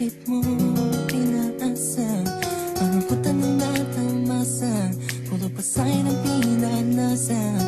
bakit mo pinaasa Parang puta ng natamasa Puro pasay ng pinanasa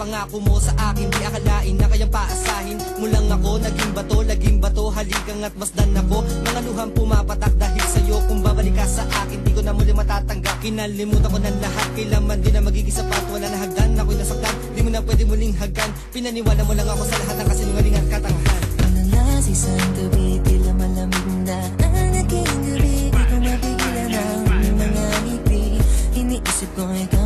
pangako mo sa akin Di akalain na kayang paasahin. Mo lang ako Naging bato, laging bato, haligang at masdan ako. Mga luhang pumapatak dahil sa'yo Kung babalik ka sa akin, di ko na muli matatanggap. Kinalimutan ko na lahat, kailanman din na magiging sapat. Wala na hagdan, ako'y nasaktan, di mo na pwede muling hagdan. Pinaniwala mo lang ako sa lahat ng kasinungaling at katangahan. Manalas isang gabi Tila malamig na ang aking gabi. Di ko mapigilan ang mga ngiti. Iniisip ko ikaw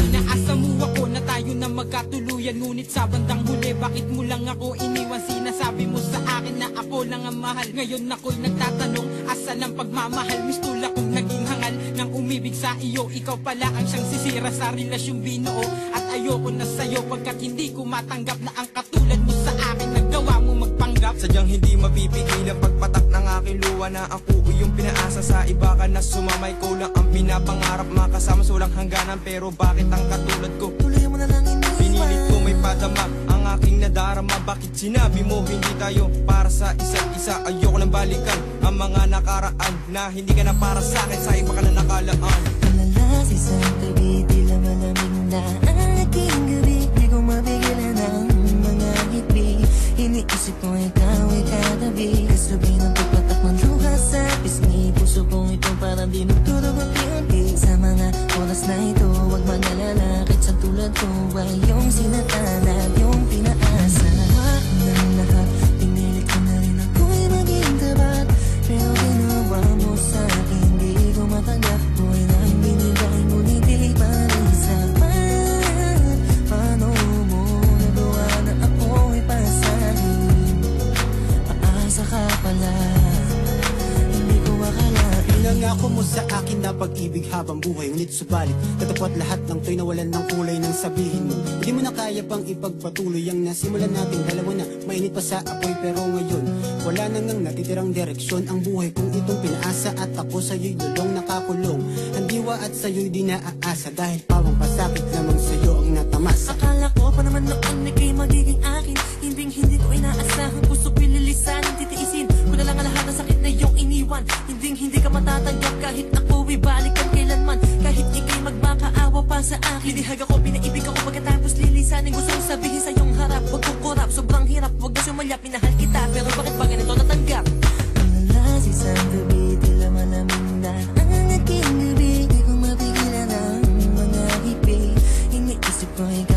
Inaasa mo ako na tayo na magkatuluyan Ngunit sa bandang bakit mo lang ako iniwan? Sinasabi mo sa akin na ako lang ang mahal. Ngayon ako'y nagtatanong asa ng pagmamahal? Mistula kong naging hangal Nang umibig sa iyo Ikaw pala ang siyang sisira sa relasyong binuo At ayoko na sa'yo pagkat hindi ko matanggap Na ang katulad mo sa akin. Nagawa mo magpanggap. Sadyang hindi mapipigil ang pagpatak ng aking luha na ako yung pinaasa sa iba ka na sumamay. Ko lang ang pinapangarap makasama sa walang hangganan. Pero bakit ang katulad ko? Tuloy mo na lang iniwan. Pinilit ko may padama. ang aking nadarama. Bakit sinabi mo hindi tayo para sa isa't isa? Ayoko nang balikan ang mga nakaraan Na hindi ka na para sa akin. Sa iba ka na nakalaan. Malalas isang gabi Tila malamig na ang aking gabi. Di ko mapigilan ang mga ngiti. Iniisip ko ikaw ay katabi Kasabi ng pagpatak ng sa pisngi. Puso kong ito parang di nagtutog ang piunti Sa mga oras na ito Huwag mag-alala. Kahit sa tulad ko Ay yung sinatala Pinangako mo sa akin na pag-ibig habang buhay Ngunit subalit, tatapat lahat ng to'y nawalan ng kulay ng sabihin mo. Hindi mo na kaya pang ipagpatuloy ang nasimulan natin Dalawa na, mainit pa sa apoy pero ngayon Wala na ngang natitirang direksyon ang buhay kong itong pinaasa At ako sa'yo'y lulong nakakulong. Ang diwa at sa'yo'y di naaasa Dahil pawang matatanggap kahit ako ibalikan kailanman. Kahit ikay magmakaawa pa sa akin. Inihag ako, pinaibig ako pagkatapos lilisanin Gusto kong sabihin sa iyong harap Huwag kong kurap, sobrang hirap Huwag na sumaya, pinahal kita Pero bakit ba ganito natanggap? Malalas isang gabi, tila malamig na ang aking gabi Di ko mapigilan ang mga hipi Iniisip ko ay